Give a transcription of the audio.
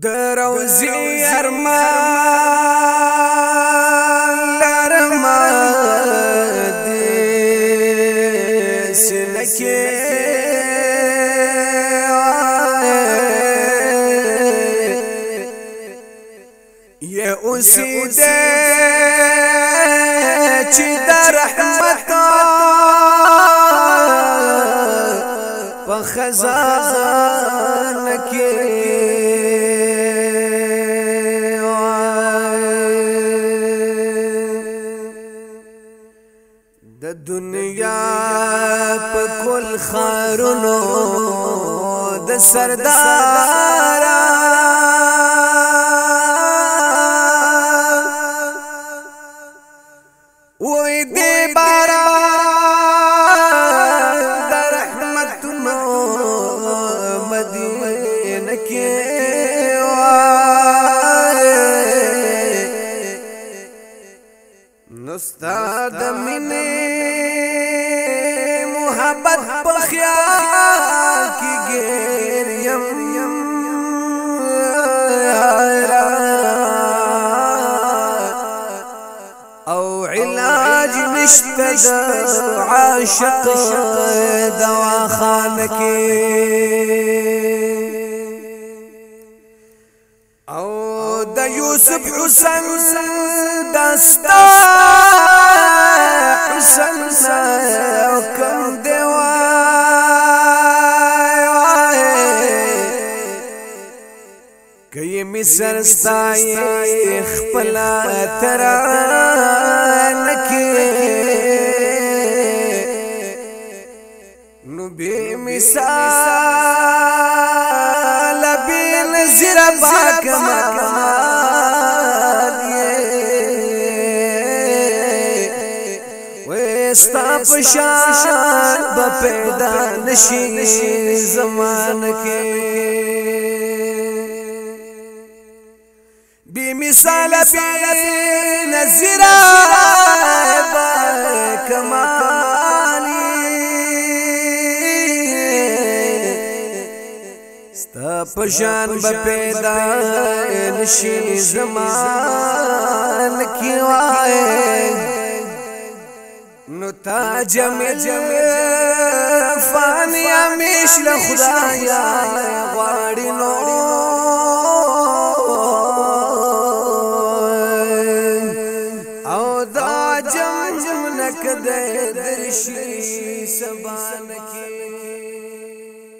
دروزی ارمان لرمان دی سلکی یہ اسی دے چی دا رحمت دنیا په کل خارونو د سردار وې دې بارا د رحمتونو مدینه کې وای نستا د مینه محبت په خیال کې ګیر يم او علاج نشته د عاشق دوا خان کې او د یوسف حسین دستا حسین ای مصر ستای خپل تران کې نو به مثال به نظر باکما ستا پشان به پیدا نشي زمان کې رساله بی نظیر کمالی ستا پشان بپیدا نشین زمان کیوائے نو تا جمع جمع فانی امیش لخدایا غاڑی نو د درشي سبان کې